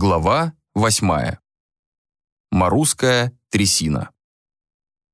Глава 8. Марусская трясина.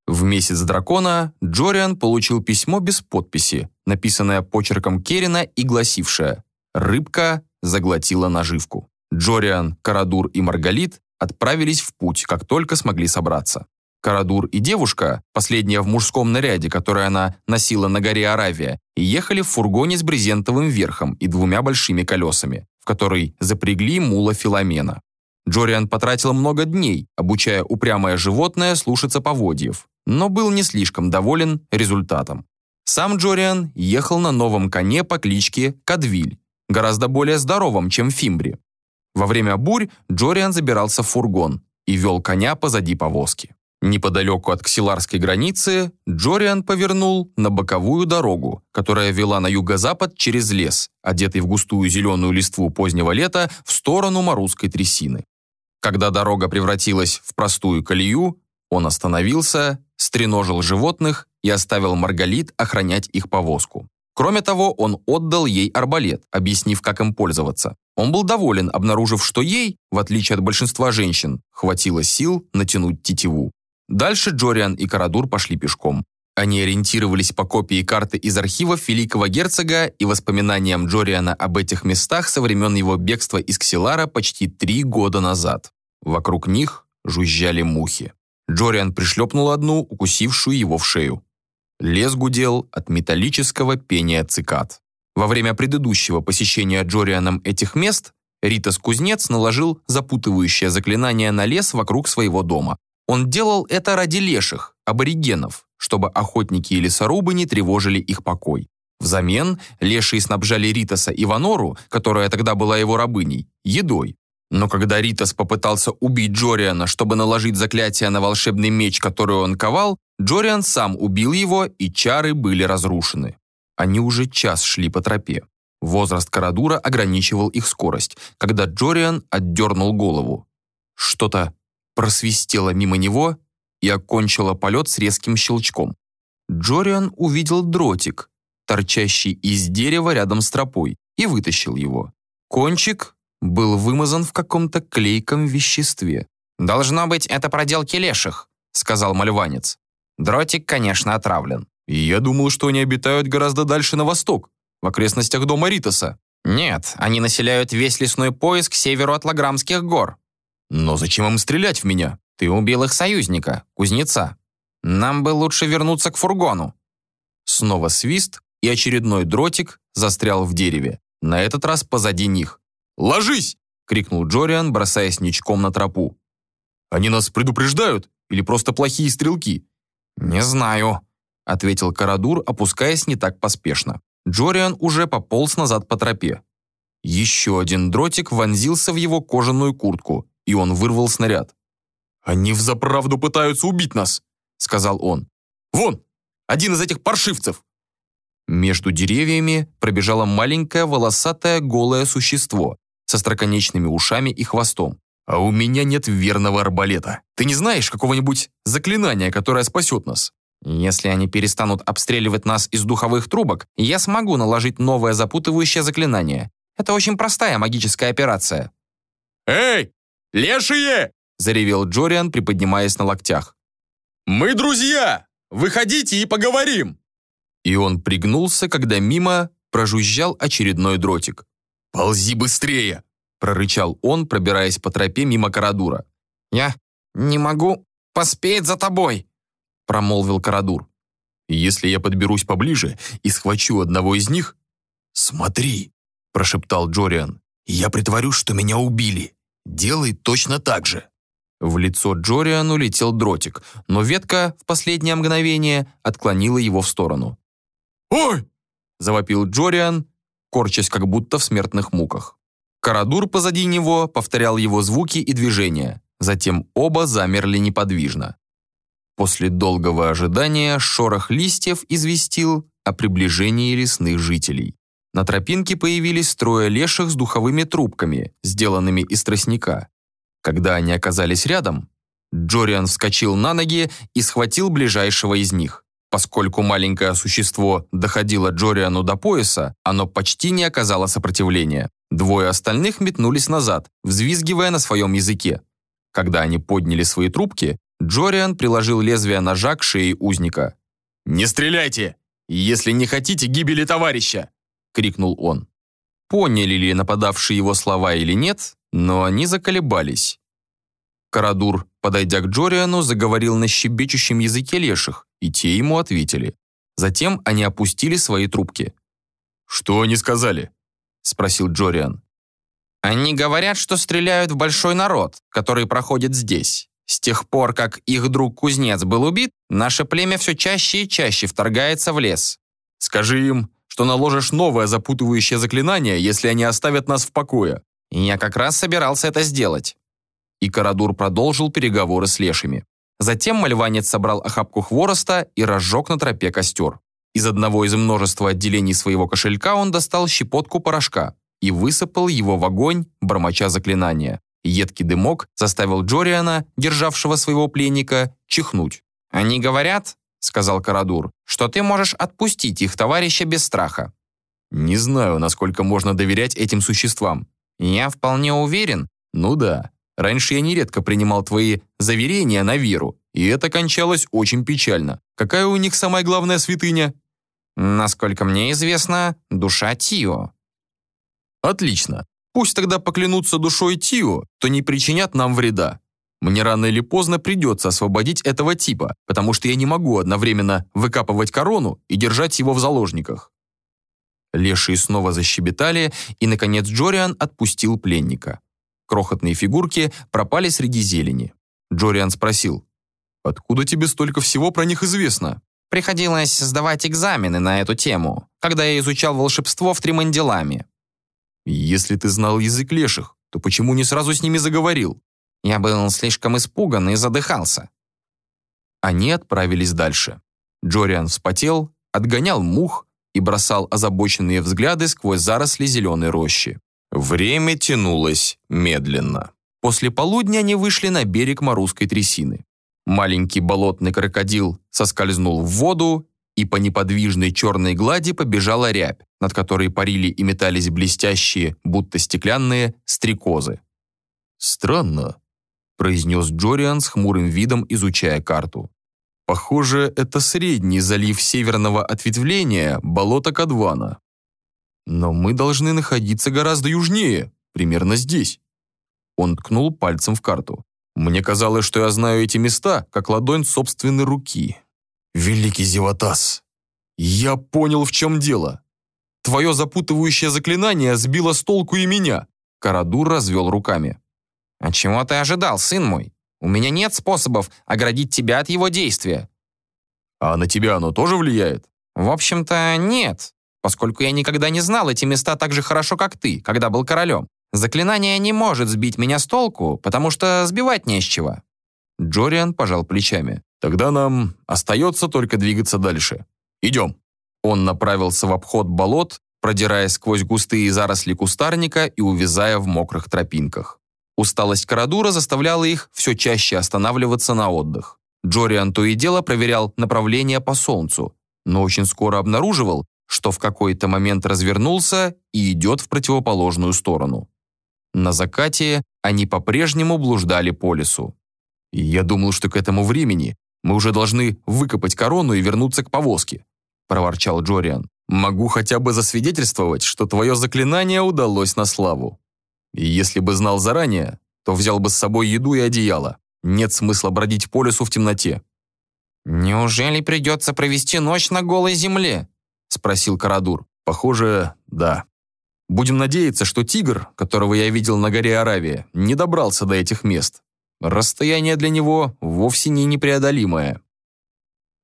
В месяц дракона Джориан получил письмо без подписи, написанное почерком Керина и гласившее «Рыбка заглотила наживку». Джориан, Карадур и Маргалит отправились в путь, как только смогли собраться. Карадур и девушка, последняя в мужском наряде, который она носила на горе Аравия, ехали в фургоне с брезентовым верхом и двумя большими колесами, в который запрягли мула Филомена. Джориан потратил много дней, обучая упрямое животное слушаться поводьев, но был не слишком доволен результатом. Сам Джориан ехал на новом коне по кличке Кадвиль, гораздо более здоровом, чем Фимбри. Во время бурь Джориан забирался в фургон и вел коня позади повозки. Неподалеку от ксиларской границы Джориан повернул на боковую дорогу, которая вела на юго-запад через лес, одетый в густую зеленую листву позднего лета, в сторону Марусской трясины. Когда дорога превратилась в простую колею, он остановился, стреножил животных и оставил Маргалит охранять их повозку. Кроме того, он отдал ей арбалет, объяснив, как им пользоваться. Он был доволен, обнаружив, что ей, в отличие от большинства женщин, хватило сил натянуть тетиву. Дальше Джориан и Карадур пошли пешком. Они ориентировались по копии карты из архивов великого герцога и воспоминаниям Джориана об этих местах со времен его бегства из Ксилара почти три года назад. Вокруг них жужжали мухи. Джориан пришлепнул одну, укусившую его в шею. Лес гудел от металлического пения цикад. Во время предыдущего посещения Джорианом этих мест Ритас-кузнец наложил запутывающее заклинание на лес вокруг своего дома. Он делал это ради леших, аборигенов, чтобы охотники и лесорубы не тревожили их покой. Взамен лешие снабжали Ритаса и Ванору, которая тогда была его рабыней, едой. Но когда Ритас попытался убить Джориана, чтобы наложить заклятие на волшебный меч, который он ковал, Джориан сам убил его, и чары были разрушены. Они уже час шли по тропе. Возраст Карадура ограничивал их скорость, когда Джориан отдернул голову. Что-то просвистела мимо него и окончила полет с резким щелчком. Джориан увидел дротик, торчащий из дерева рядом с тропой, и вытащил его. Кончик был вымазан в каком-то клейком веществе. «Должно быть, это проделки леших», — сказал мальванец. «Дротик, конечно, отравлен». И я думал, что они обитают гораздо дальше на восток, в окрестностях дома Ритоса. «Нет, они населяют весь лесной пояс к северу от Лаграмских гор. Но зачем им стрелять в меня? Ты убил их союзника, кузнеца. Нам бы лучше вернуться к фургону. Снова свист, и очередной дротик застрял в дереве. На этот раз позади них. «Ложись!» — крикнул Джориан, бросаясь ничком на тропу. «Они нас предупреждают? Или просто плохие стрелки?» «Не знаю», — ответил Карадур, опускаясь не так поспешно. Джориан уже пополз назад по тропе. Еще один дротик вонзился в его кожаную куртку, и он вырвал снаряд. «Они взаправду пытаются убить нас», — сказал он. «Вон, один из этих паршивцев!» Между деревьями пробежало маленькое волосатое голое существо со строконечными ушами и хвостом. «А у меня нет верного арбалета. Ты не знаешь какого-нибудь заклинания, которое спасет нас?» «Если они перестанут обстреливать нас из духовых трубок, я смогу наложить новое запутывающее заклинание. Это очень простая магическая операция». «Эй, «Лешие!» – заревел Джориан, приподнимаясь на локтях. «Мы друзья! Выходите и поговорим!» И он пригнулся, когда мимо прожужжал очередной дротик. «Ползи быстрее!» – прорычал он, пробираясь по тропе мимо Карадура. «Я не могу поспеть за тобой!» – промолвил Карадур. «Если я подберусь поближе и схвачу одного из них...» «Смотри!» – прошептал Джориан. «Я притворюсь, что меня убили. Делай точно так же». В лицо Джориану летел дротик, но ветка в последнее мгновение отклонила его в сторону. «Ой!» – завопил Джориан, корчась как будто в смертных муках. Карадур позади него повторял его звуки и движения, затем оба замерли неподвижно. После долгого ожидания шорох листьев известил о приближении лесных жителей. На тропинке появились трое леших с духовыми трубками, сделанными из тростника. Когда они оказались рядом, Джориан вскочил на ноги и схватил ближайшего из них. Поскольку маленькое существо доходило Джориану до пояса, оно почти не оказало сопротивления. Двое остальных метнулись назад, взвизгивая на своем языке. Когда они подняли свои трубки, Джориан приложил лезвие ножа к шее узника. «Не стреляйте, если не хотите гибели товарища!» — крикнул он. Поняли ли нападавшие его слова или нет, но они заколебались. Карадур, подойдя к Джориану, заговорил на щебечущем языке леших, и те ему ответили. Затем они опустили свои трубки. «Что они сказали?» — спросил Джориан. «Они говорят, что стреляют в большой народ, который проходит здесь. С тех пор, как их друг-кузнец был убит, наше племя все чаще и чаще вторгается в лес. Скажи им, что наложишь новое запутывающее заклинание, если они оставят нас в покое. я как раз собирался это сделать. И Карадур продолжил переговоры с лешими. Затем мальванец собрал охапку хвороста и разжег на тропе костер. Из одного из множества отделений своего кошелька он достал щепотку порошка и высыпал его в огонь, бормоча заклинания. Едкий дымок заставил Джориана, державшего своего пленника, чихнуть. «Они говорят, сказал Карадур, что ты можешь отпустить их товарища без страха. Не знаю, насколько можно доверять этим существам. Я вполне уверен. Ну да. Раньше я нередко принимал твои заверения на веру, и это кончалось очень печально. Какая у них самая главная святыня? Насколько мне известно, душа Тио. Отлично. Пусть тогда поклянутся душой Тио, то не причинят нам вреда. Мне рано или поздно придется освободить этого типа, потому что я не могу одновременно выкапывать корону и держать его в заложниках. Лешие снова защебетали, и, наконец, Джориан отпустил пленника. Крохотные фигурки пропали среди зелени. Джориан спросил, «Откуда тебе столько всего про них известно?» «Приходилось сдавать экзамены на эту тему, когда я изучал волшебство в Тримандиламе». «Если ты знал язык леших, то почему не сразу с ними заговорил?» Я был слишком испуган и задыхался. Они отправились дальше. Джориан вспотел, отгонял мух и бросал озабоченные взгляды сквозь заросли зеленой рощи. Время тянулось медленно. После полудня они вышли на берег Марусской трясины. Маленький болотный крокодил соскользнул в воду, и по неподвижной черной глади побежала рябь, над которой парили и метались блестящие, будто стеклянные, стрекозы. «Странно», произнес Джориан с хмурым видом, изучая карту. Похоже, это средний залив северного ответвления болота Кадвана. Но мы должны находиться гораздо южнее, примерно здесь. Он ткнул пальцем в карту. Мне казалось, что я знаю эти места, как ладонь собственной руки. Великий Зеватас, я понял, в чем дело. Твое запутывающее заклинание сбило с толку и меня. Карадур развел руками. «А чего ты ожидал, сын мой? У меня нет способов оградить тебя от его действия». «А на тебя оно тоже влияет?» «В общем-то, нет, поскольку я никогда не знал эти места так же хорошо, как ты, когда был королем. Заклинание не может сбить меня с толку, потому что сбивать не с чего». Джориан пожал плечами. «Тогда нам остается только двигаться дальше. Идем». Он направился в обход болот, продираясь сквозь густые заросли кустарника и увязая в мокрых тропинках. Усталость Карадура заставляла их все чаще останавливаться на отдых. Джориан то и дело проверял направление по солнцу, но очень скоро обнаруживал, что в какой-то момент развернулся и идет в противоположную сторону. На закате они по-прежнему блуждали по лесу. «Я думал, что к этому времени мы уже должны выкопать корону и вернуться к повозке», проворчал Джориан. «Могу хотя бы засвидетельствовать, что твое заклинание удалось на славу». И если бы знал заранее, то взял бы с собой еду и одеяло. Нет смысла бродить по лесу в темноте. «Неужели придется провести ночь на голой земле?» — спросил Карадур. «Похоже, да. Будем надеяться, что тигр, которого я видел на горе Аравия, не добрался до этих мест. Расстояние для него вовсе не непреодолимое».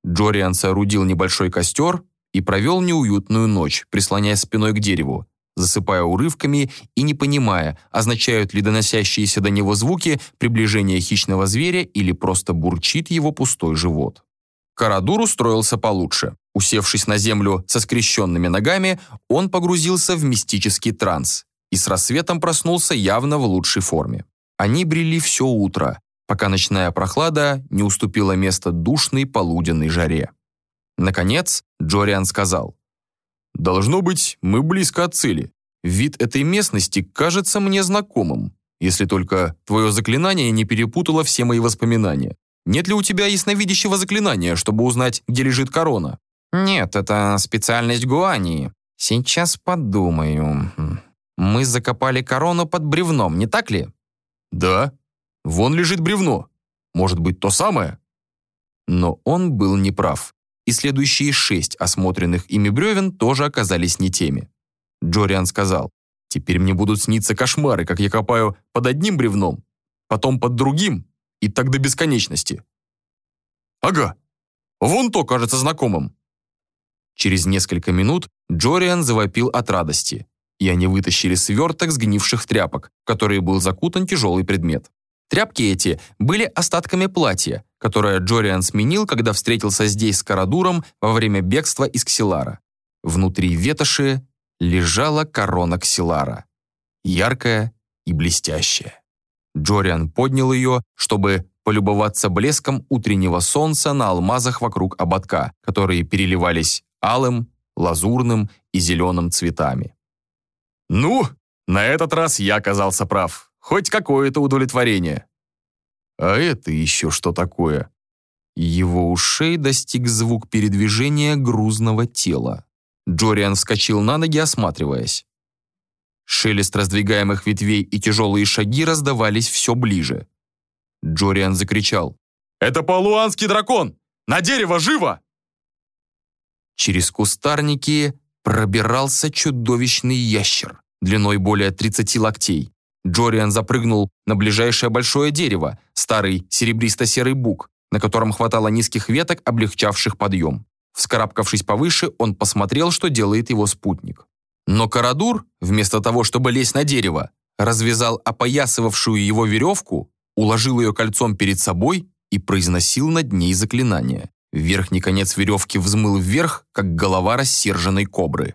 Джориан соорудил небольшой костер и провел неуютную ночь, прислоняясь спиной к дереву, засыпая урывками и не понимая, означают ли доносящиеся до него звуки приближение хищного зверя или просто бурчит его пустой живот. Карадур устроился получше. Усевшись на землю со скрещенными ногами, он погрузился в мистический транс и с рассветом проснулся явно в лучшей форме. Они брели все утро, пока ночная прохлада не уступила место душной полуденной жаре. Наконец, Джориан сказал, Должно быть, мы близко от цели. вид этой местности кажется мне знакомым, если только твое заклинание не перепутало все мои воспоминания. Нет ли у тебя ясновидящего заклинания, чтобы узнать, где лежит корона?» «Нет, это специальность Гуании. Сейчас подумаю. Мы закопали корону под бревном, не так ли?» «Да. Вон лежит бревно. Может быть, то самое?» Но он был неправ, и следующие шесть осмотренных ими бревен тоже оказались не теми. Джориан сказал, «Теперь мне будут сниться кошмары, как я копаю под одним бревном, потом под другим, и так до бесконечности». «Ага, вон то кажется знакомым». Через несколько минут Джориан завопил от радости, и они вытащили сверток сгнивших тряпок, в который был закутан тяжелый предмет. Тряпки эти были остатками платья, которое Джориан сменил, когда встретился здесь с Карадуром во время бегства из Ксилара. Внутри ветоши лежала корона Ксилара, яркая и блестящая. Джориан поднял ее, чтобы полюбоваться блеском утреннего солнца на алмазах вокруг ободка, которые переливались алым, лазурным и зеленым цветами. «Ну, на этот раз я оказался прав», Хоть какое-то удовлетворение. А это еще что такое? Его ушей достиг звук передвижения грузного тела. Джориан вскочил на ноги, осматриваясь. Шелест раздвигаемых ветвей и тяжелые шаги раздавались все ближе. Джориан закричал. «Это полуанский дракон! На дерево, живо!» Через кустарники пробирался чудовищный ящер, длиной более 30 локтей. Джориан запрыгнул на ближайшее большое дерево, старый серебристо-серый бук, на котором хватало низких веток, облегчавших подъем. Вскарабкавшись повыше, он посмотрел, что делает его спутник. Но Карадур, вместо того, чтобы лезть на дерево, развязал опоясывавшую его веревку, уложил ее кольцом перед собой и произносил над ней заклинание. Верхний конец веревки взмыл вверх, как голова рассерженной кобры.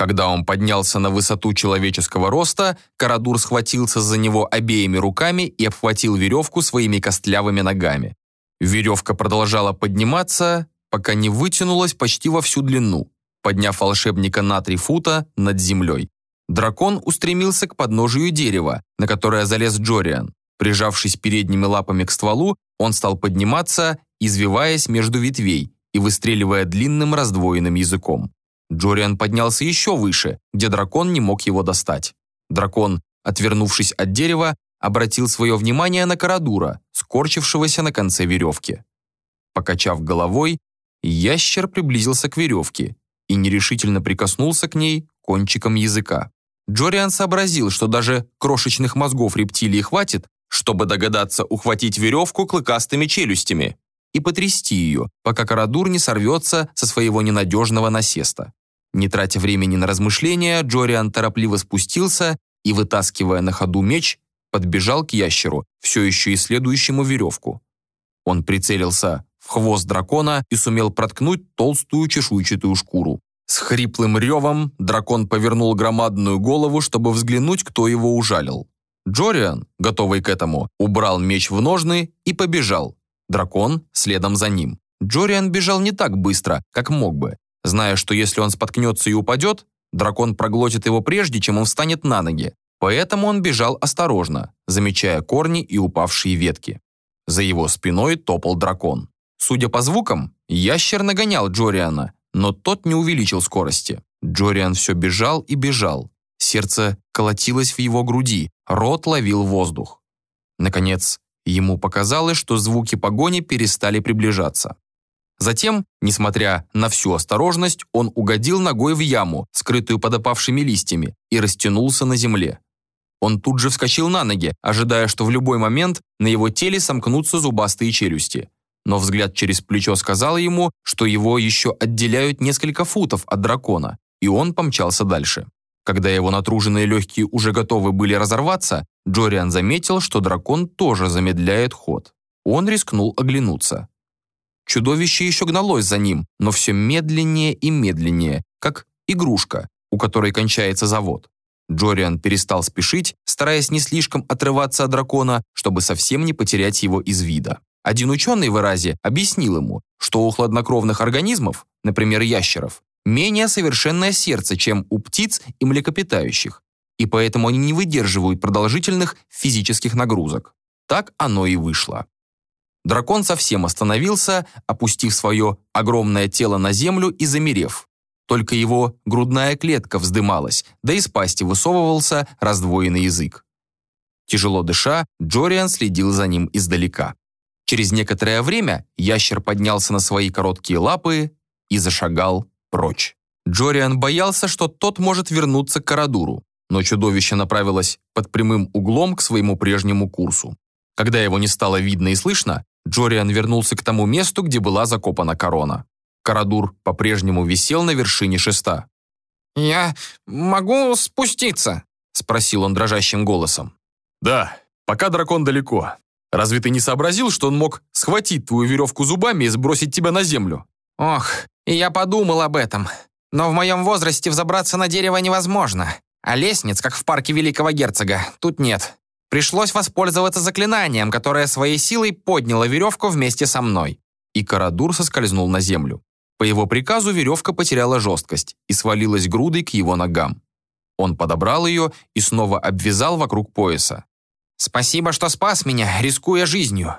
Когда он поднялся на высоту человеческого роста, Карадур схватился за него обеими руками и обхватил веревку своими костлявыми ногами. Веревка продолжала подниматься, пока не вытянулась почти во всю длину, подняв волшебника на три фута над землей. Дракон устремился к подножию дерева, на которое залез Джориан. Прижавшись передними лапами к стволу, он стал подниматься, извиваясь между ветвей и выстреливая длинным раздвоенным языком. Джориан поднялся еще выше, где дракон не мог его достать. Дракон, отвернувшись от дерева, обратил свое внимание на Карадура, скорчившегося на конце веревки. Покачав головой, ящер приблизился к веревке и нерешительно прикоснулся к ней кончиком языка. Джориан сообразил, что даже крошечных мозгов рептилии хватит, чтобы догадаться ухватить веревку клыкастыми челюстями и потрясти ее, пока Карадур не сорвется со своего ненадежного насеста. Не тратя времени на размышления, Джориан торопливо спустился и, вытаскивая на ходу меч, подбежал к ящеру, все еще исследующему веревку. Он прицелился в хвост дракона и сумел проткнуть толстую чешуйчатую шкуру. С хриплым ревом дракон повернул громадную голову, чтобы взглянуть, кто его ужалил. Джориан, готовый к этому, убрал меч в ножны и побежал. Дракон следом за ним. Джориан бежал не так быстро, как мог бы, зная, что если он споткнется и упадет, дракон проглотит его прежде, чем он встанет на ноги. Поэтому он бежал осторожно, замечая корни и упавшие ветки. За его спиной топал дракон. Судя по звукам, ящер нагонял Джориана, но тот не увеличил скорости. Джориан все бежал и бежал. Сердце колотилось в его груди, рот ловил воздух. Наконец, ему показалось, что звуки погони перестали приближаться. Затем, несмотря на всю осторожность, он угодил ногой в яму, скрытую под опавшими листьями, и растянулся на земле. Он тут же вскочил на ноги, ожидая, что в любой момент на его теле сомкнутся зубастые челюсти. Но взгляд через плечо сказал ему, что его еще отделяют несколько футов от дракона, и он помчался дальше. Когда его натруженные легкие уже готовы были разорваться, Джориан заметил, что дракон тоже замедляет ход. Он рискнул оглянуться. Чудовище еще гналось за ним, но все медленнее и медленнее, как игрушка, у которой кончается завод. Джориан перестал спешить, стараясь не слишком отрываться от дракона, чтобы совсем не потерять его из вида. Один ученый в Эразе объяснил ему, что у хладнокровных организмов, например, ящеров, менее совершенное сердце, чем у птиц и млекопитающих, и поэтому они не выдерживают продолжительных физических нагрузок. Так оно и вышло. Дракон совсем остановился, опустив свое огромное тело на землю и замерев. Только его грудная клетка вздымалась, да из пасти высовывался раздвоенный язык. Тяжело дыша, Джориан следил за ним издалека. Через некоторое время ящер поднялся на свои короткие лапы и зашагал прочь. Джориан боялся, что тот может вернуться к Карадуру, но чудовище направилось под прямым углом к своему прежнему курсу. Когда его не стало видно и слышно, Джориан вернулся к тому месту, где была закопана корона. Карадур по-прежнему висел на вершине шеста. «Я могу спуститься?» — спросил он дрожащим голосом. «Да, пока дракон далеко. Разве ты не сообразил, что он мог схватить твою веревку зубами и сбросить тебя на землю?» «Ох, и я подумал об этом. Но в моем возрасте взобраться на дерево невозможно. А лестниц, как в парке Великого Герцога, тут нет. Пришлось воспользоваться заклинанием, которое своей силой подняло веревку вместе со мной. И Карадур соскользнул на землю. По его приказу веревка потеряла жесткость и свалилась грудой к его ногам. Он подобрал ее и снова обвязал вокруг пояса. «Спасибо, что спас меня, рискуя жизнью.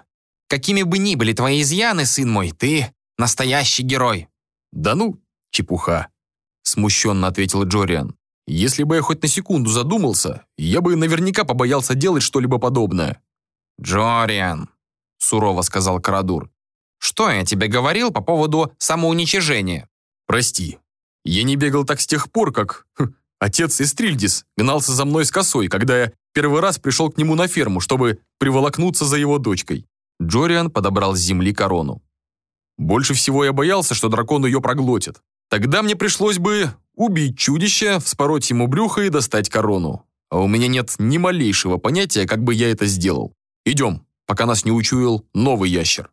Какими бы ни были твои изъяны, сын мой, ты настоящий герой». «Да ну, чепуха», — смущенно ответил Джориан. Если бы я хоть на секунду задумался, я бы наверняка побоялся делать что-либо подобное. «Джориан», — сурово сказал Карадур, «что я тебе говорил по поводу самоуничижения?» «Прости, я не бегал так с тех пор, как хм, отец Эстрильдис гнался за мной с косой, когда я первый раз пришел к нему на ферму, чтобы приволокнуться за его дочкой». Джориан подобрал с земли корону. «Больше всего я боялся, что дракон ее проглотит. Тогда мне пришлось бы убить чудище, вспороть ему брюхо и достать корону. А у меня нет ни малейшего понятия, как бы я это сделал. Идем, пока нас не учуял новый ящер.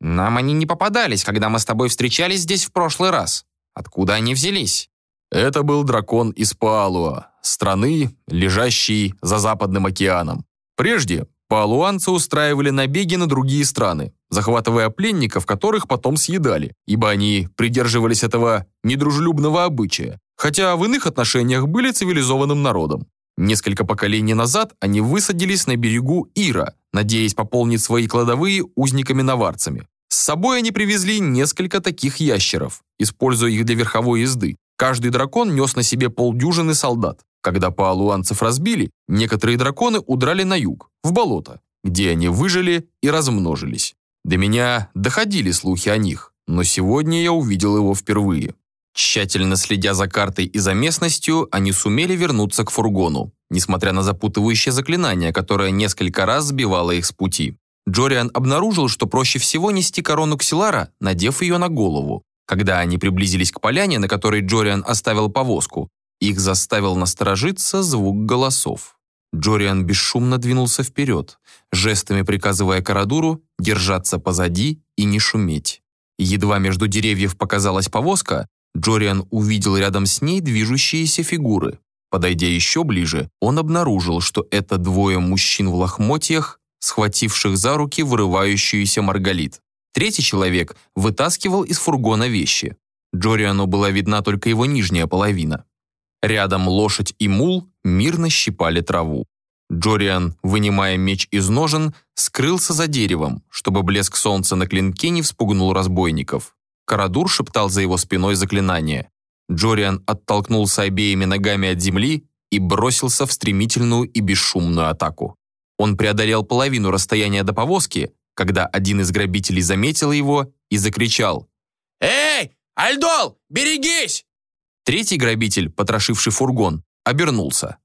Нам они не попадались, когда мы с тобой встречались здесь в прошлый раз. Откуда они взялись? Это был дракон из Паалуа, страны, лежащей за Западным океаном. Прежде Палуанцы устраивали набеги на другие страны, захватывая пленников, которых потом съедали, ибо они придерживались этого недружелюбного обычая, хотя в иных отношениях были цивилизованным народом. Несколько поколений назад они высадились на берегу Ира, надеясь пополнить свои кладовые узниками-наварцами. С собой они привезли несколько таких ящеров, используя их для верховой езды. Каждый дракон нес на себе полдюжины солдат. Когда паалуанцев разбили, некоторые драконы удрали на юг, в болото, где они выжили и размножились. До меня доходили слухи о них, но сегодня я увидел его впервые. Тщательно следя за картой и за местностью, они сумели вернуться к фургону, несмотря на запутывающее заклинание, которое несколько раз сбивало их с пути. Джориан обнаружил, что проще всего нести корону Ксилара, надев ее на голову. Когда они приблизились к поляне, на которой Джориан оставил повозку, их заставил насторожиться звук голосов. Джориан бесшумно двинулся вперед, жестами приказывая Карадуру держаться позади и не шуметь. Едва между деревьев показалась повозка, Джориан увидел рядом с ней движущиеся фигуры. Подойдя еще ближе, он обнаружил, что это двое мужчин в лохмотьях, схвативших за руки вырывающуюся Маргалит. Третий человек вытаскивал из фургона вещи. Джориану была видна только его нижняя половина. Рядом лошадь и мул мирно щипали траву. Джориан, вынимая меч из ножен, скрылся за деревом, чтобы блеск солнца на клинке не вспугнул разбойников. Карадур шептал за его спиной заклинание. Джориан оттолкнулся обеими ногами от земли и бросился в стремительную и бесшумную атаку. Он преодолел половину расстояния до повозки, когда один из грабителей заметил его и закричал «Эй, Альдол, берегись!» Третий грабитель, потрошивший фургон, обернулся.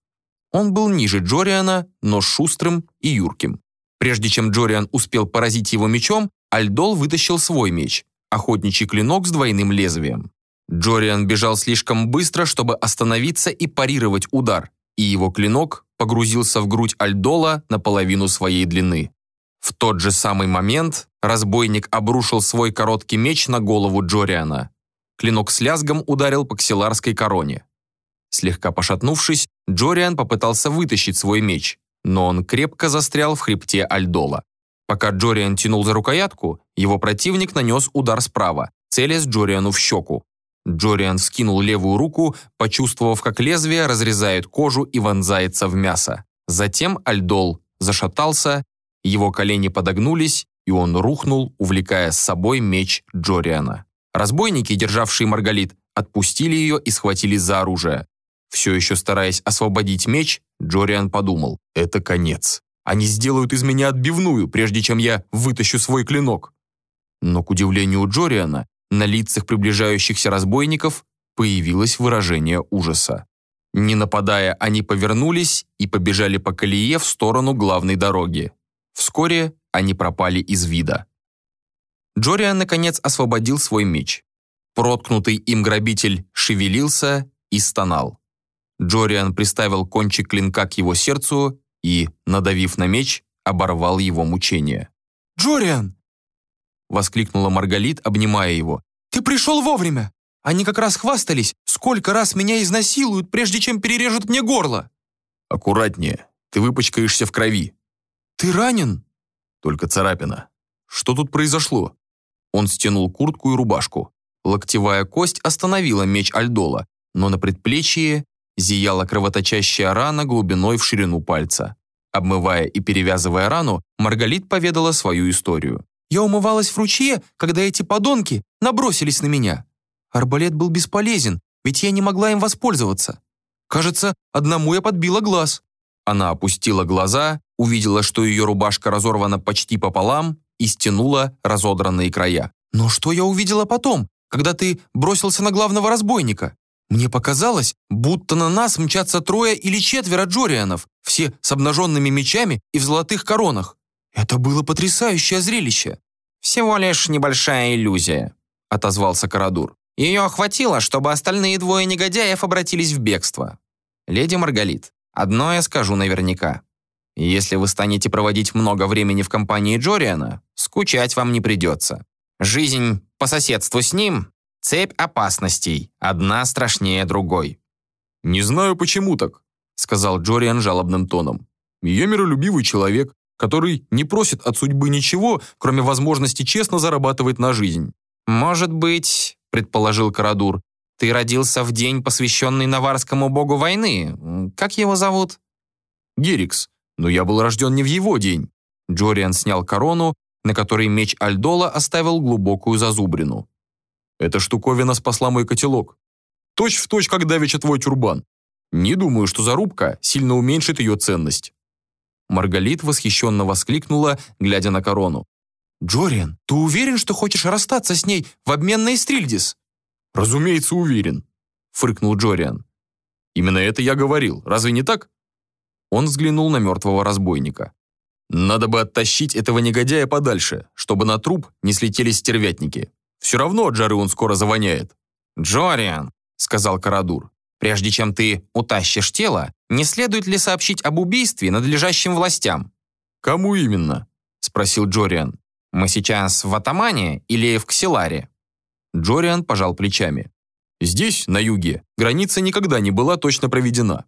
Он был ниже Джориана, но шустрым и юрким. Прежде чем Джориан успел поразить его мечом, Альдол вытащил свой меч, охотничий клинок с двойным лезвием. Джориан бежал слишком быстро, чтобы остановиться и парировать удар, и его клинок погрузился в грудь Альдола на половину своей длины. В тот же самый момент разбойник обрушил свой короткий меч на голову Джориана. Клинок с лязгом ударил по ксиларской короне. Слегка пошатнувшись, Джориан попытался вытащить свой меч, но он крепко застрял в хребте Альдола. Пока Джориан тянул за рукоятку, его противник нанес удар справа, целясь Джориану в щеку. Джориан скинул левую руку, почувствовав, как лезвие разрезает кожу и вонзается в мясо. Затем Альдол зашатался, его колени подогнулись, и он рухнул, увлекая с собой меч Джориана. Разбойники, державшие Маргалит, отпустили ее и схватились за оружие. Все еще стараясь освободить меч, Джориан подумал, это конец. Они сделают из меня отбивную, прежде чем я вытащу свой клинок. Но, к удивлению Джориана, на лицах приближающихся разбойников появилось выражение ужаса. Не нападая, они повернулись и побежали по колее в сторону главной дороги. Вскоре они пропали из вида. Джориан, наконец, освободил свой меч. Проткнутый им грабитель шевелился и стонал. Джориан приставил кончик клинка к его сердцу и, надавив на меч, оборвал его мучение. «Джориан!» — воскликнула Маргалит, обнимая его. «Ты пришел вовремя! Они как раз хвастались, сколько раз меня изнасилуют, прежде чем перережут мне горло!» «Аккуратнее, ты выпачкаешься в крови». «Ты ранен?» «Только царапина. Что тут произошло?» Он стянул куртку и рубашку. Локтевая кость остановила меч Альдола, но на предплечье зияла кровоточащая рана глубиной в ширину пальца. Обмывая и перевязывая рану, Маргалит поведала свою историю. «Я умывалась в ручье, когда эти подонки набросились на меня. Арбалет был бесполезен, ведь я не могла им воспользоваться. Кажется, одному я подбила глаз». Она опустила глаза, увидела, что ее рубашка разорвана почти пополам и стянула разодранные края. «Но что я увидела потом, когда ты бросился на главного разбойника?» Мне показалось, будто на нас мчатся трое или четверо Джорианов, все с обнаженными мечами и в золотых коронах. Это было потрясающее зрелище. «Всего лишь небольшая иллюзия», — отозвался Карадур. «Ее хватило, чтобы остальные двое негодяев обратились в бегство. Леди Маргалит, одно я скажу наверняка. Если вы станете проводить много времени в компании Джориана, скучать вам не придется. Жизнь по соседству с ним Цепь опасностей, одна страшнее другой. «Не знаю, почему так», — сказал Джориан жалобным тоном. «Я миролюбивый человек, который не просит от судьбы ничего, кроме возможности честно зарабатывать на жизнь». «Может быть», — предположил Карадур, «ты родился в день, посвященный наварскому богу войны. Как его зовут?» «Герикс. Но я был рожден не в его день». Джориан снял корону, на которой меч Альдола оставил глубокую зазубрину. Эта штуковина спасла мой котелок. Точь в точь, как давеча твой тюрбан. Не думаю, что зарубка сильно уменьшит ее ценность». Маргалит восхищенно воскликнула, глядя на корону. «Джориан, ты уверен, что хочешь расстаться с ней в обмен на Эстрильдис?» «Разумеется, уверен», — фыркнул Джориан. «Именно это я говорил, разве не так?» Он взглянул на мертвого разбойника. «Надо бы оттащить этого негодяя подальше, чтобы на труп не слетели стервятники. Все равно от жары он скоро завоняет». «Джориан», — сказал Карадур, «прежде чем ты утащишь тело, не следует ли сообщить об убийстве надлежащим властям?» «Кому именно?» — спросил Джориан. «Мы сейчас в Атамане или в Ксиларе?» Джориан пожал плечами. «Здесь, на юге, граница никогда не была точно проведена.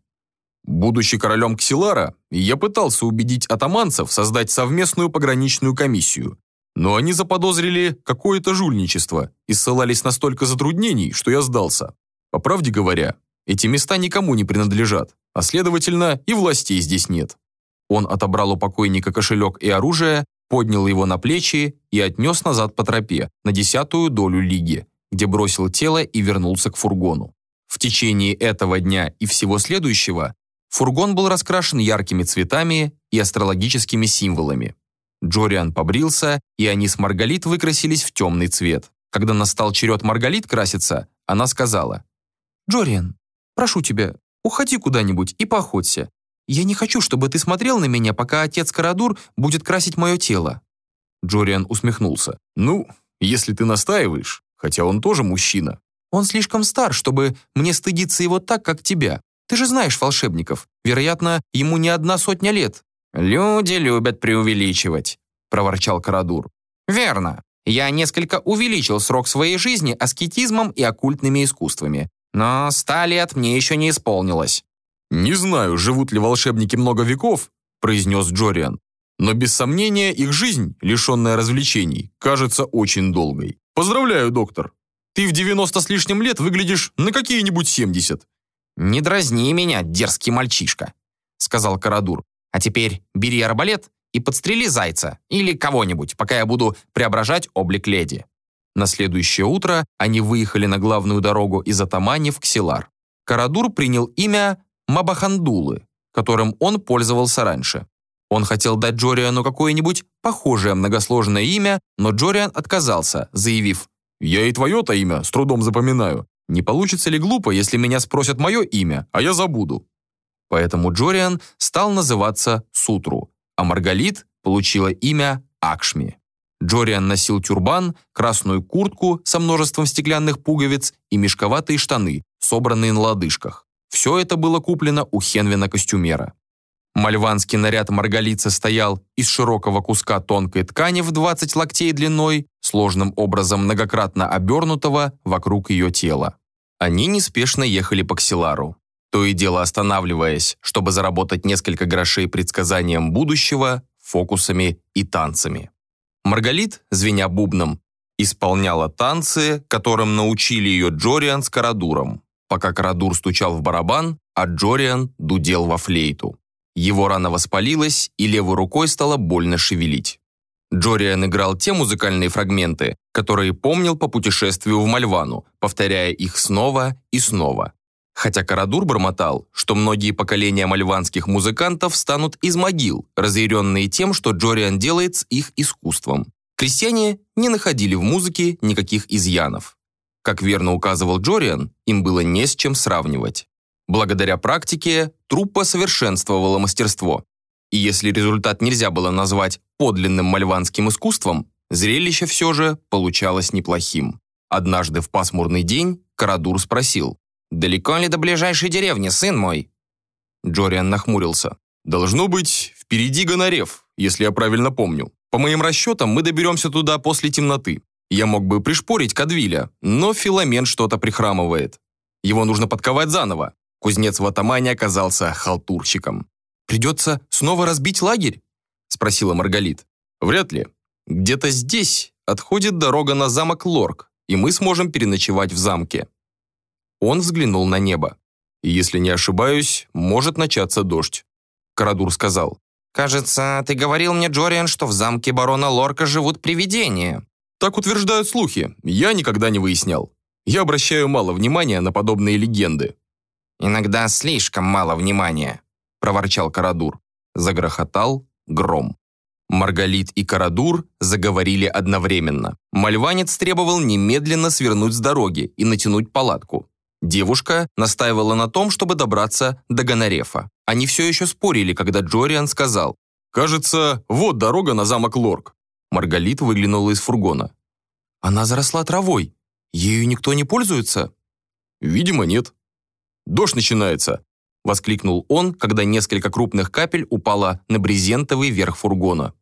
Будучи королем Ксилара, я пытался убедить атаманцев создать совместную пограничную комиссию, но они заподозрили какое-то жульничество и ссылались на столько затруднений, что я сдался. По правде говоря, эти места никому не принадлежат, а следовательно, и властей здесь нет. Он отобрал у покойника кошелек и оружие, поднял его на плечи и отнес назад по тропе на десятую долю лиги, где бросил тело и вернулся к фургону. В течение этого дня и всего следующего фургон был раскрашен яркими цветами и астрологическими символами. Джориан побрился, и они с Маргалит выкрасились в темный цвет. Когда настал черед Маргалит краситься, она сказала, «Джориан, прошу тебя, уходи куда-нибудь и поохоться. Я не хочу, чтобы ты смотрел на меня, пока отец Карадур будет красить мое тело». Джориан усмехнулся. «Ну, если ты настаиваешь, хотя он тоже мужчина». «Он слишком стар, чтобы мне стыдиться его так, как тебя. Ты же знаешь волшебников. Вероятно, ему не одна сотня лет. «Люди любят преувеличивать», — проворчал Карадур. «Верно. Я несколько увеличил срок своей жизни аскетизмом и оккультными искусствами. Но ста лет мне еще не исполнилось». «Не знаю, живут ли волшебники много веков», — произнес Джориан. «Но без сомнения их жизнь, лишенная развлечений, кажется очень долгой. Поздравляю, доктор». Ты в 90 с лишним лет выглядишь на какие-нибудь 70. «Не дразни меня, дерзкий мальчишка», — сказал Карадур. «А теперь бери арбалет и подстрели зайца или кого-нибудь, пока я буду преображать облик леди». На следующее утро они выехали на главную дорогу из Атамани в Ксилар. Карадур принял имя Мабахандулы, которым он пользовался раньше. Он хотел дать Джориану какое-нибудь похожее многосложное имя, но Джориан отказался, заявив «Я и твое-то имя с трудом запоминаю. Не получится ли глупо, если меня спросят мое имя, а я забуду?» Поэтому Джориан стал называться Сутру, а Маргалит получила имя Акшми. Джориан носил тюрбан, красную куртку со множеством стеклянных пуговиц и мешковатые штаны, собранные на лодыжках. Все это было куплено у Хенвина-костюмера. Мальванский наряд Маргалицы стоял из широкого куска тонкой ткани в 20 локтей длиной, сложным образом многократно обернутого вокруг ее тела. Они неспешно ехали по Ксилару, то и дело останавливаясь, чтобы заработать несколько грошей предсказанием будущего, фокусами и танцами. Маргалит, звеня бубном, исполняла танцы, которым научили ее Джориан с Карадуром, пока Карадур стучал в барабан, а Джориан дудел во флейту. Его рана воспалилась, и левой рукой стало больно шевелить. Джориан играл те музыкальные фрагменты, которые помнил по путешествию в Мальвану, повторяя их снова и снова. Хотя Карадур бормотал, что многие поколения мальванских музыкантов станут из могил, разъяренные тем, что Джориан делает с их искусством. Крестьяне не находили в музыке никаких изъянов. Как верно указывал Джориан, им было не с чем сравнивать. Благодаря практике труппа совершенствовала мастерство. И если результат нельзя было назвать подлинным мальванским искусством, зрелище все же получалось неплохим. Однажды в пасмурный день Карадур спросил, «Далеко ли до ближайшей деревни, сын мой?» Джориан нахмурился. «Должно быть, впереди Гонорев, если я правильно помню. По моим расчетам, мы доберемся туда после темноты. Я мог бы пришпорить Кадвиля, но Филомен что-то прихрамывает. Его нужно подковать заново. Кузнец в атамане оказался халтурщиком. «Придется снова разбить лагерь?» – спросила Маргалит. «Вряд ли. Где-то здесь отходит дорога на замок Лорк, и мы сможем переночевать в замке». Он взглянул на небо. «Если не ошибаюсь, может начаться дождь». Карадур сказал. «Кажется, ты говорил мне, Джориан, что в замке барона Лорка живут привидения». «Так утверждают слухи. Я никогда не выяснял. Я обращаю мало внимания на подобные легенды». «Иногда слишком мало внимания», — проворчал Карадур. Загрохотал гром. Маргалит и Карадур заговорили одновременно. Мальванец требовал немедленно свернуть с дороги и натянуть палатку. Девушка настаивала на том, чтобы добраться до Гонорефа. Они все еще спорили, когда Джориан сказал «Кажется, вот дорога на замок Лорк». Маргалит выглянула из фургона. «Она заросла травой. Ею никто не пользуется?» «Видимо, нет», Дождь начинается!» — воскликнул он, когда несколько крупных капель упало на брезентовый верх фургона.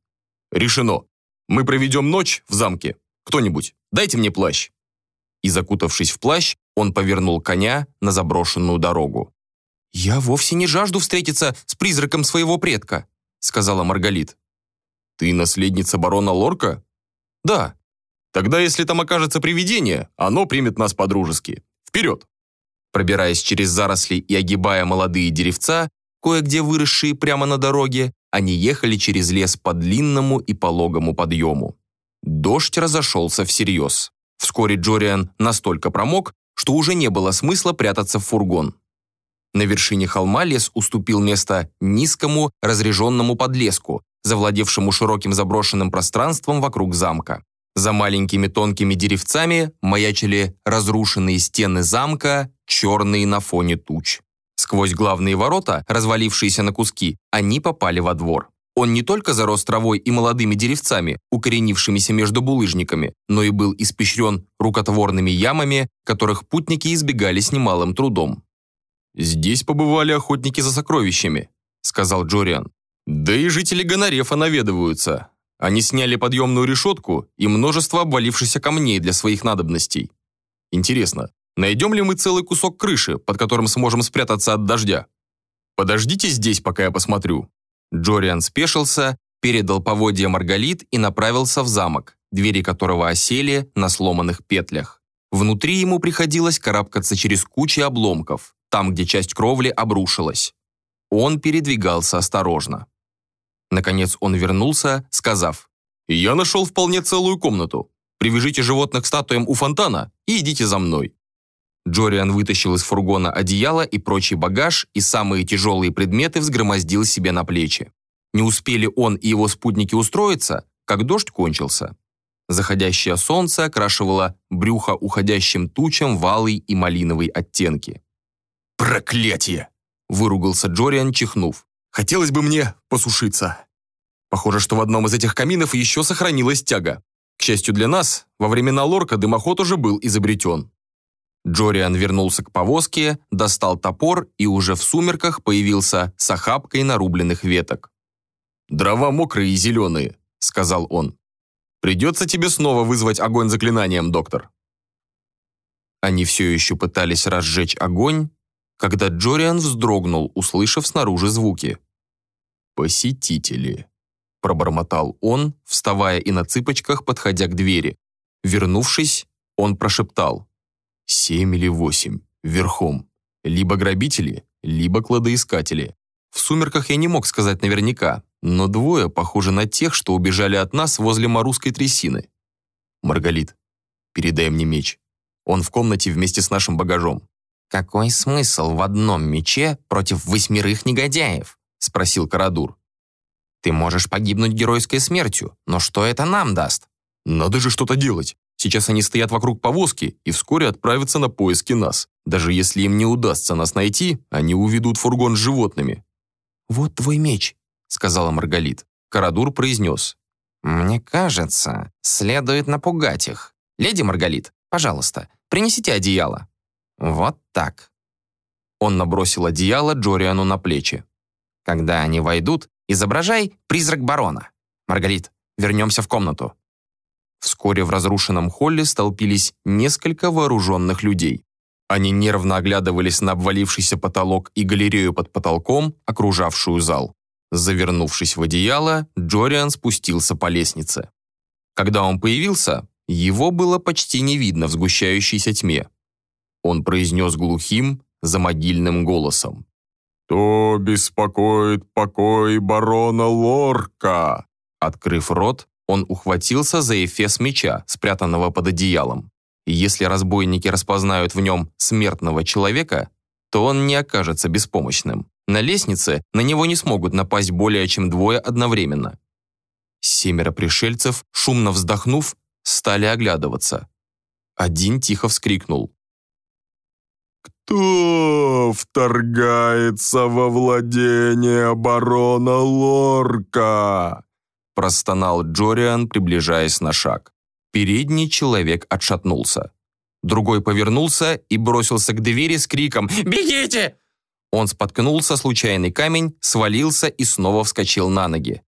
«Решено. Мы проведем ночь в замке. Кто-нибудь, дайте мне плащ». И, закутавшись в плащ, он повернул коня на заброшенную дорогу. «Я вовсе не жажду встретиться с призраком своего предка», — сказала Маргалит. «Ты наследница барона Лорка?» «Да». «Тогда, если там окажется привидение, оно примет нас по-дружески. Вперед!» Пробираясь через заросли и огибая молодые деревца, кое-где выросшие прямо на дороге, они ехали через лес по длинному и пологому подъему. Дождь разошелся всерьез. Вскоре Джориан настолько промок, что уже не было смысла прятаться в фургон. На вершине холма лес уступил место низкому разреженному подлеску, завладевшему широким заброшенным пространством вокруг замка. За маленькими тонкими деревцами маячили разрушенные стены замка, черные на фоне туч. Сквозь главные ворота, развалившиеся на куски, они попали во двор. Он не только зарос травой и молодыми деревцами, укоренившимися между булыжниками, но и был испещрен рукотворными ямами, которых путники избегали с немалым трудом. «Здесь побывали охотники за сокровищами», — сказал Джориан. «Да и жители Гонорефа наведываются. Они сняли подъемную решетку и множество обвалившихся камней для своих надобностей. Интересно, найдем ли мы целый кусок крыши, под которым сможем спрятаться от дождя? Подождите здесь, пока я посмотрю». Джориан спешился, передал поводья Маргалит и направился в замок, двери которого осели на сломанных петлях. Внутри ему приходилось карабкаться через кучи обломков, там, где часть кровли обрушилась. Он передвигался осторожно. Наконец он вернулся, сказав, «Я нашел вполне целую комнату. Привяжите животных к статуям у фонтана и идите за мной». Джориан вытащил из фургона одеяло и прочий багаж, и самые тяжелые предметы взгромоздил себе на плечи. Не успели он и его спутники устроиться, как дождь кончился. Заходящее солнце окрашивало брюхо уходящим тучам валый и малиновый оттенки. «Проклятие!» – выругался Джориан, чихнув. «Хотелось бы мне посушиться. Похоже, что в одном из этих каминов еще сохранилась тяга. К счастью для нас, во времена Лорка дымоход уже был изобретен». Джориан вернулся к повозке, достал топор и уже в сумерках появился с охапкой нарубленных веток. «Дрова мокрые и зеленые», — сказал он. «Придется тебе снова вызвать огонь заклинанием, доктор». Они все еще пытались разжечь огонь, когда Джориан вздрогнул, услышав снаружи звуки. «Посетители», — пробормотал он, вставая и на цыпочках, подходя к двери. Вернувшись, он прошептал. «Семь или восемь, верхом. Либо грабители, либо кладоискатели. В сумерках я не мог сказать наверняка, но двое похожи на тех, что убежали от нас возле Марусской трясины. Маргалит, передай мне меч. Он в комнате вместе с нашим багажом. «Какой смысл в одном мече против восьмерых негодяев?» — спросил Карадур. «Ты можешь погибнуть геройской смертью, но что это нам даст?» «Надо же что-то делать. Сейчас они стоят вокруг повозки и вскоре отправятся на поиски нас. Даже если им не удастся нас найти, они уведут фургон с животными». «Вот твой меч», сказала Маргалит. Карадур произнес. «Мне кажется, следует напугать их. Леди Маргалит, пожалуйста, принесите одеяло». «Вот так». Он набросил одеяло Джориану на плечи. «Когда они войдут, изображай призрак барона. Маргалит, вернемся в комнату». Вскоре в разрушенном холле столпились несколько вооруженных людей. Они нервно оглядывались на обвалившийся потолок и галерею под потолком, окружавшую зал. Завернувшись в одеяло, Джориан спустился по лестнице. Когда он появился, его было почти не видно в сгущающейся тьме. Он произнес глухим, замогильным голосом. «Кто беспокоит покой барона Лорка?» Открыв рот, он ухватился за эфес меча, спрятанного под одеялом. если разбойники распознают в нем смертного человека, то он не окажется беспомощным. На лестнице на него не смогут напасть более чем двое одновременно. Семеро пришельцев, шумно вздохнув, стали оглядываться. Один тихо вскрикнул. «Кто вторгается во владение барона Лорка?» простонал Джориан, приближаясь на шаг. Передний человек отшатнулся. Другой повернулся и бросился к двери с криком «Бегите!». Он споткнулся случайный камень, свалился и снова вскочил на ноги.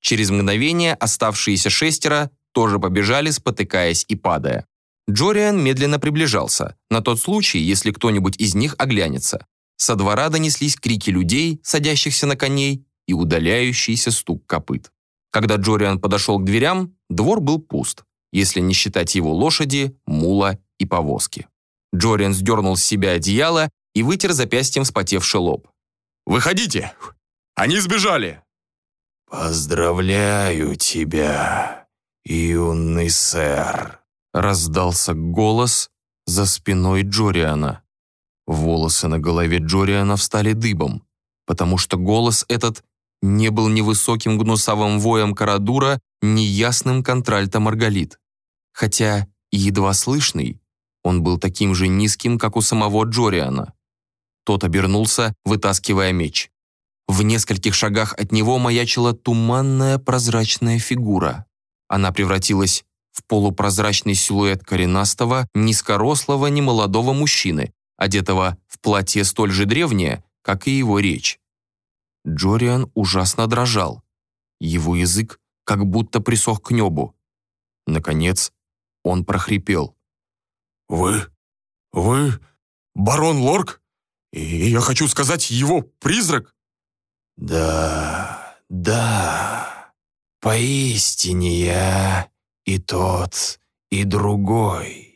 Через мгновение оставшиеся шестеро тоже побежали, спотыкаясь и падая. Джориан медленно приближался, на тот случай, если кто-нибудь из них оглянется. Со двора донеслись крики людей, садящихся на коней, и удаляющийся стук копыт. Когда Джориан подошел к дверям, двор был пуст, если не считать его лошади, мула и повозки. Джориан сдернул с себя одеяло и вытер запястьем вспотевший лоб. «Выходите! Они сбежали!» «Поздравляю тебя, юный сэр!» Раздался голос за спиной Джориана. Волосы на голове Джориана встали дыбом, потому что голос этот не был ни высоким гнусавым воем Карадура, ни ясным контральта Маргалит. Хотя едва слышный, он был таким же низким, как у самого Джориана. Тот обернулся, вытаскивая меч. В нескольких шагах от него маячила туманная прозрачная фигура. Она превратилась в полупрозрачный силуэт коренастого, низкорослого, немолодого мужчины, одетого в платье столь же древнее, как и его речь. Джориан ужасно дрожал. Его язык как будто присох к небу. Наконец, он прохрипел. «Вы... вы... барон Лорк? И я хочу сказать, его призрак?» «Да, да, поистине я и тот, и другой».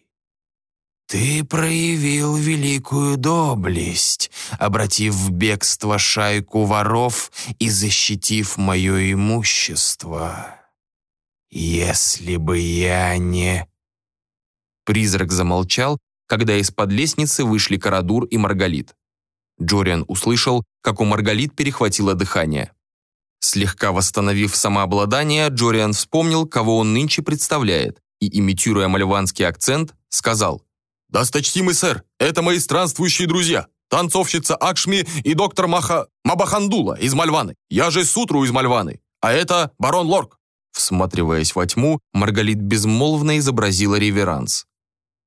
ты проявил великую доблесть, обратив в бегство шайку воров и защитив мое имущество. Если бы я не...» Призрак замолчал, когда из-под лестницы вышли Карадур и Маргалит. Джориан услышал, как у Маргалит перехватило дыхание. Слегка восстановив самообладание, Джориан вспомнил, кого он нынче представляет, и, имитируя мальванский акцент, сказал «Досточтимый сэр, это мои странствующие друзья, танцовщица Акшми и доктор Маха... Мабахандула из Мальваны. Я же Сутру из Мальваны, а это барон Лорк». Всматриваясь во тьму, Маргалит безмолвно изобразила реверанс.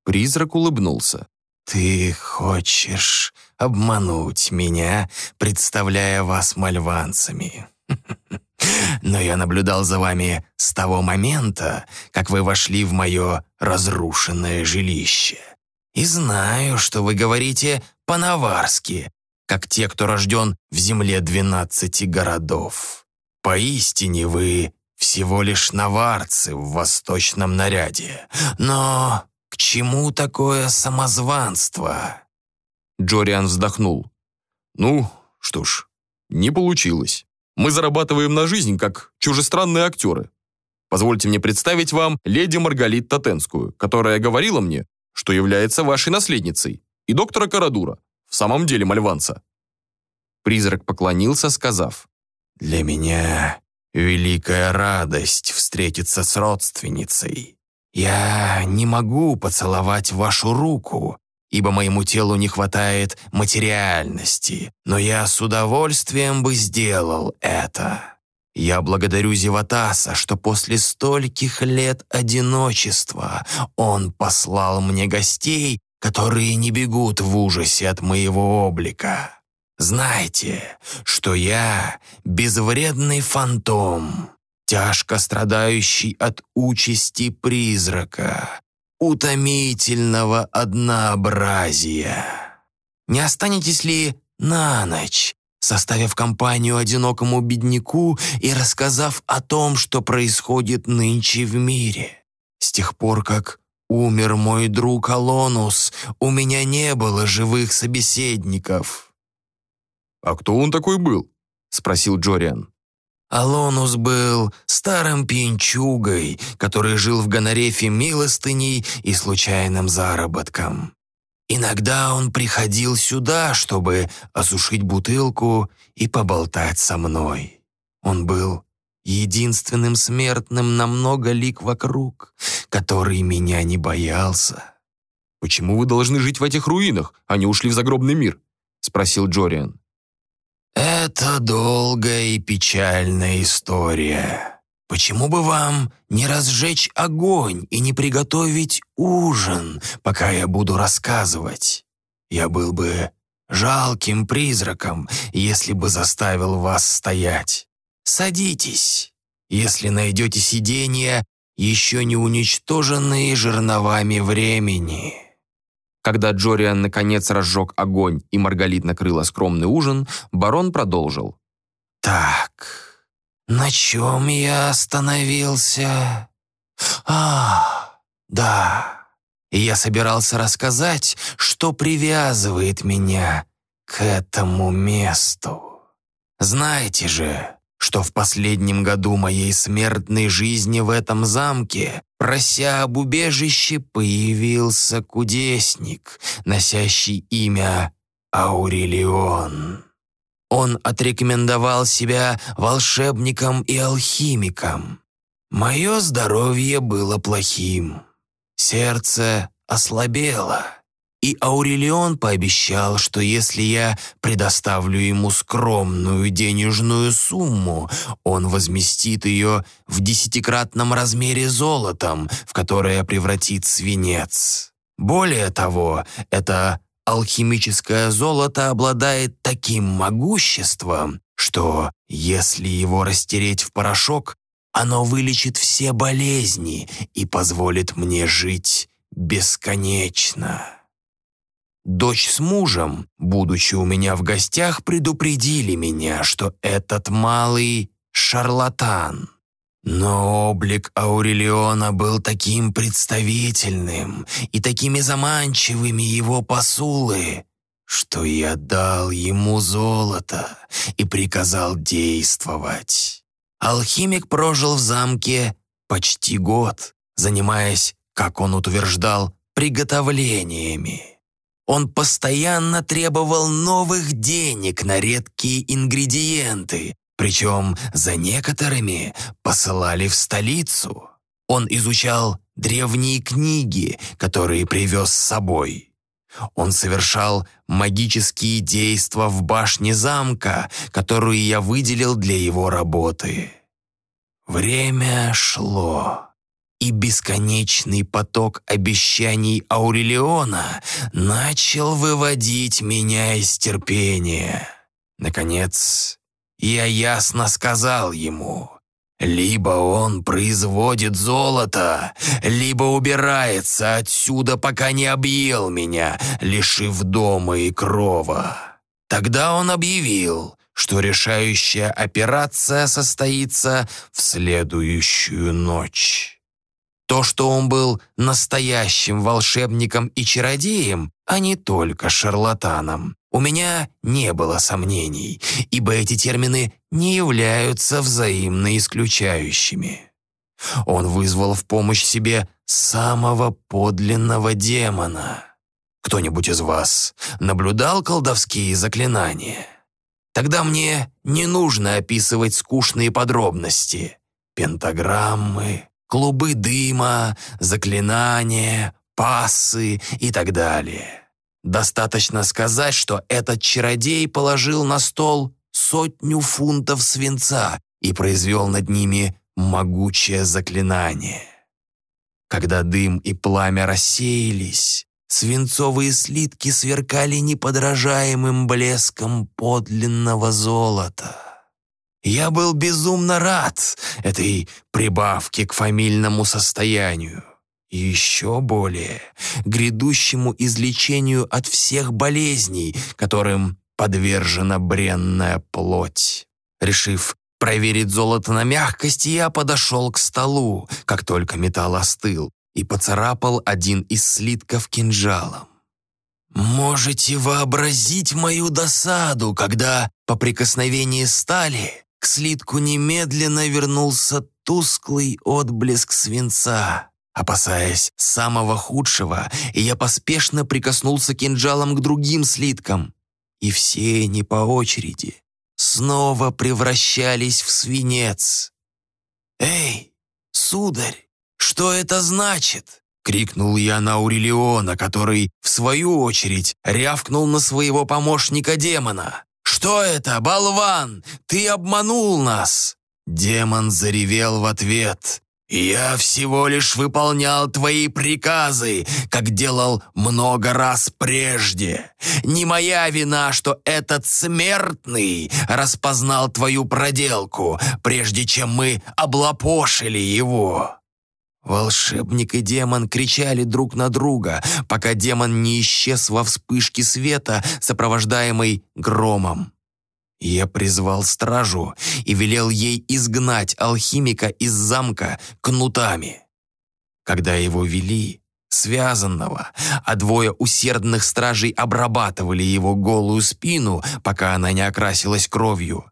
Призрак улыбнулся. «Ты хочешь обмануть меня, представляя вас мальванцами. Но я наблюдал за вами с того момента, как вы вошли в мое разрушенное жилище. И знаю, что вы говорите по-наварски, как те, кто рожден в земле двенадцати городов. Поистине вы всего лишь наварцы в восточном наряде. Но к чему такое самозванство?» Джориан вздохнул. «Ну, что ж, не получилось. Мы зарабатываем на жизнь, как чужестранные актеры. Позвольте мне представить вам леди Маргалит Татенскую, которая говорила мне, что является вашей наследницей, и доктора Карадура, в самом деле мальванца». Призрак поклонился, сказав, «Для меня великая радость встретиться с родственницей. Я не могу поцеловать вашу руку, ибо моему телу не хватает материальности, но я с удовольствием бы сделал это. Я благодарю Зеватаса, что после стольких лет одиночества он послал мне гостей, которые не бегут в ужасе от моего облика. Знайте, что я безвредный фантом, тяжко страдающий от участи призрака, утомительного однообразия. Не останетесь ли на ночь, составив компанию одинокому бедняку и рассказав о том, что происходит нынче в мире? С тех пор, как умер мой друг Алонус, у меня не было живых собеседников». «А кто он такой был?» — спросил Джориан. Алонус был старым пьянчугой, который жил в Гонорефе милостыней и случайным заработком. Иногда он приходил сюда, чтобы осушить бутылку и поболтать со мной. Он был единственным смертным на много лик вокруг, который меня не боялся. «Почему вы должны жить в этих руинах, не ушли в загробный мир?» — спросил Джориан. «Это долгая и печальная история. Почему бы вам не разжечь огонь и не приготовить ужин, пока я буду рассказывать? Я был бы жалким призраком, если бы заставил вас стоять. Садитесь, если найдете сиденья, еще не уничтоженные жерновами времени». Когда Джориан наконец разжег огонь и Маргалит накрыла скромный ужин, барон продолжил. «Так, на чем я остановился? А, да, я собирался рассказать, что привязывает меня к этому месту. Знаете же, что в последнем году моей смертной жизни в этом замке, прося об убежище, появился кудесник, носящий имя Аурелион. Он отрекомендовал себя волшебником и алхимиком. Мое здоровье было плохим. Сердце ослабело. И Аурелион пообещал, что если я предоставлю ему скромную денежную сумму, он возместит ее в десятикратном размере золотом, в которое превратит свинец. Более того, это алхимическое золото обладает таким могуществом, что, если его растереть в порошок, оно вылечит все болезни и позволит мне жить бесконечно. Дочь с мужем, будучи у меня в гостях, предупредили меня, что этот малый шарлатан. Но облик Аурелиона был таким представительным и такими заманчивыми его посулы, что я дал ему золото и приказал действовать. Алхимик прожил в замке почти год, занимаясь, как он утверждал, приготовлениями. Он постоянно требовал новых денег на редкие ингредиенты, причем за некоторыми посылали в столицу. Он изучал древние книги, которые привез с собой. Он совершал магические действия в башне замка, которую я выделил для его работы. Время шло, и бесконечный поток обещаний Аурелиона начал выводить меня из терпения. Наконец, я ясно сказал ему, либо он производит золото, либо убирается отсюда, пока не объел меня, лишив дома и крова. Тогда он объявил, что решающая операция состоится в следующую ночь. То, что он был настоящим волшебником и чародеем, а не только шарлатаном, у меня не было сомнений, ибо эти термины не являются взаимно исключающими. Он вызвал в помощь себе самого подлинного демона. Кто-нибудь из вас наблюдал колдовские заклинания? Тогда мне не нужно описывать скучные подробности. Пентаграммы, клубы дыма, заклинания, пассы и так далее. Достаточно сказать, что этот чародей положил на стол сотню фунтов свинца и произвел над ними могучее заклинание. Когда дым и пламя рассеялись, свинцовые слитки сверкали неподражаемым блеском подлинного золота. Я был безумно рад этой прибавке к фамильному состоянию и еще более грядущему излечению от всех болезней, которым подвержена бренная плоть. Решив проверить золото на мягкость, я подошел к столу, как только металл остыл, и поцарапал один из слитков кинжалом. Можете вообразить мою досаду, когда по прикосновении стали к слитку немедленно вернулся тусклый отблеск свинца. Опасаясь самого худшего, я поспешно прикоснулся кинжалом к другим слиткам. И все они по очереди снова превращались в свинец. «Эй, сударь, что это значит?» — крикнул я на Аурелиона, который, в свою очередь, рявкнул на своего помощника-демона. «Что это, болван? Ты обманул нас!» Демон заревел в ответ. «Я всего лишь выполнял твои приказы, как делал много раз прежде. Не моя вина, что этот смертный распознал твою проделку, прежде чем мы облапошили его». Волшебник и демон кричали друг на друга, пока демон не исчез во вспышке света, сопровождаемой громом. Я призвал стражу и велел ей изгнать алхимика из замка кнутами. Когда его вели, связанного, а двое усердных стражей обрабатывали его голую спину, пока она не окрасилась кровью,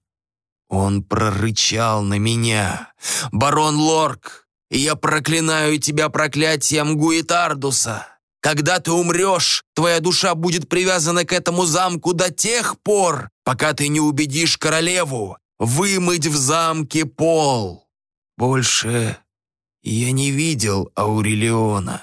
он прорычал на меня. «Барон Лорк, я проклинаю тебя проклятием Гуитардуса!» Когда ты умрешь, твоя душа будет привязана к этому замку до тех пор, пока ты не убедишь королеву вымыть в замке пол. Больше я не видел Аурелиона.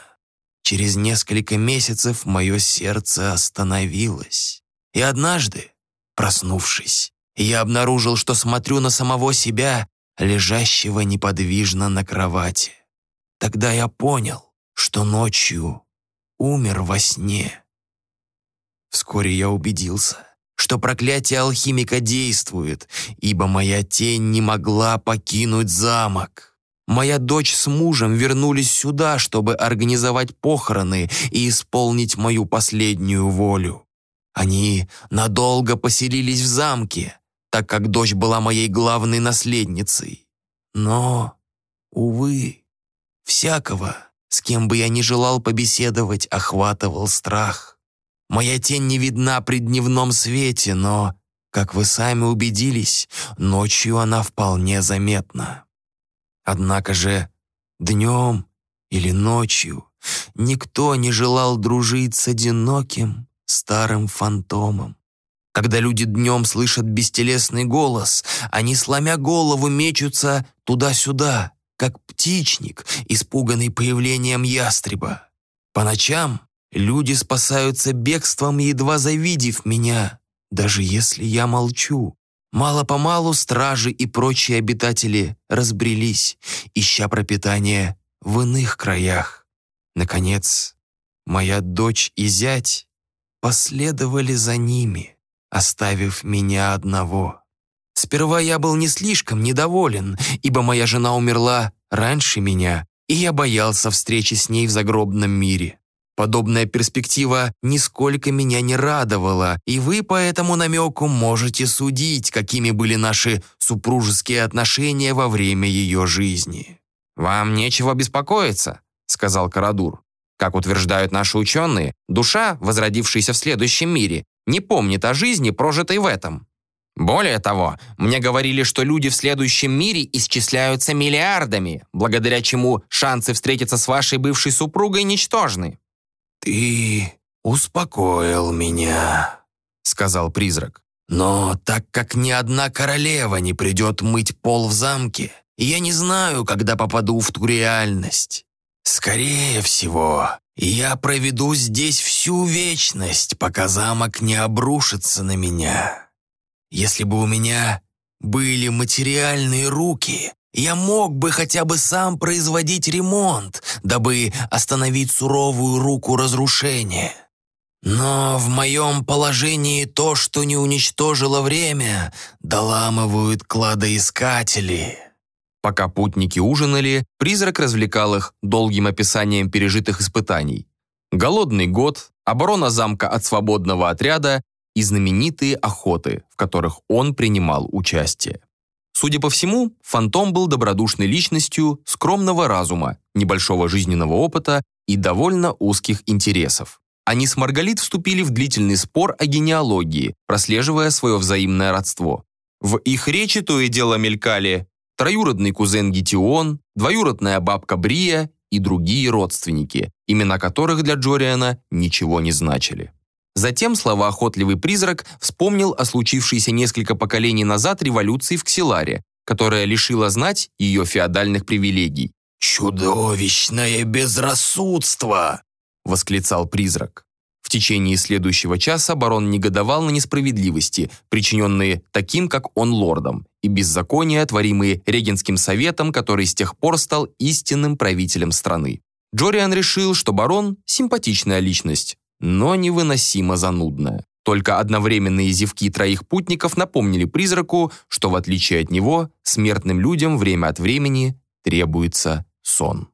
Через несколько месяцев мое сердце остановилось. И однажды, проснувшись, я обнаружил, что смотрю на самого себя, лежащего неподвижно на кровати. Тогда я понял, что ночью умер во сне. Вскоре я убедился, что проклятие алхимика действует, ибо моя тень не могла покинуть замок. Моя дочь с мужем вернулись сюда, чтобы организовать похороны и исполнить мою последнюю волю. Они надолго поселились в замке, так как дочь была моей главной наследницей. Но увы, всякого, с кем бы я ни желал побеседовать, охватывал страх. Моя тень не видна при дневном свете, но, как вы сами убедились, ночью она вполне заметна. Однако же днем или ночью никто не желал дружить с одиноким старым фантомом. Когда люди днем слышат бестелесный голос, они, сломя голову, мечутся туда-сюда, как птичник, испуганный появлением ястреба. По ночам люди спасаются бегством, едва завидев меня, даже если я молчу. Мало-помалу стражи и прочие обитатели разбрелись, ища пропитание в иных краях. Наконец, моя дочь и зять последовали за ними оставив меня одного. Сперва я был не слишком недоволен, ибо моя жена умерла раньше меня, и я боялся встречи с ней в загробном мире. Подобная перспектива нисколько меня не радовала, и вы по этому намеку можете судить, какими были наши супружеские отношения во время ее жизни». «Вам нечего беспокоиться», — сказал Карадур. «Как утверждают наши ученые, душа, возродившаяся в следующем мире, не помнит о жизни, прожитой в этом. Более того, мне говорили, что люди в следующем мире исчисляются миллиардами, благодаря чему шансы встретиться с вашей бывшей супругой ничтожны». «Ты успокоил меня», — сказал призрак. «Но так как ни одна королева не придет мыть пол в замке, я не знаю, когда попаду в ту реальность. Скорее всего, я проведу здесь всю вечность, пока замок не обрушится на меня. Если бы у меня были материальные руки, я мог бы хотя бы сам производить ремонт, дабы остановить суровую руку разрушения. Но в моем положении то, что не уничтожило время, доламывают кладоискатели. Пока путники ужинали, призрак развлекал их долгим описанием пережитых испытаний. Голодный год, оборона замка от свободного отряда и знаменитые охоты, в которых он принимал участие. Судя по всему, Фантом был добродушной личностью скромного разума, небольшого жизненного опыта и довольно узких интересов. Они с Маргалит вступили в длительный спор о генеалогии, прослеживая свое взаимное родство. В их речи то и дело мелькали троюродный кузен Гетион, двоюродная бабка Брия и другие родственники, имена которых для Джориана ничего не значили. Затем словоохотливый призрак вспомнил о случившейся несколько поколений назад революции в Ксиларе, которая лишила знать ее феодальных привилегий. «Чудовищное безрассудство!» — восклицал призрак. Течение следующего часа барон негодовал на несправедливости, причиненные таким, как он, лордом, и беззакония, творимые регенским советом, который с тех пор стал истинным правителем страны. Джориан решил, что барон – симпатичная личность, но невыносимо занудная. Только одновременные зевки троих путников напомнили призраку, что в отличие от него, смертным людям время от времени требуется сон.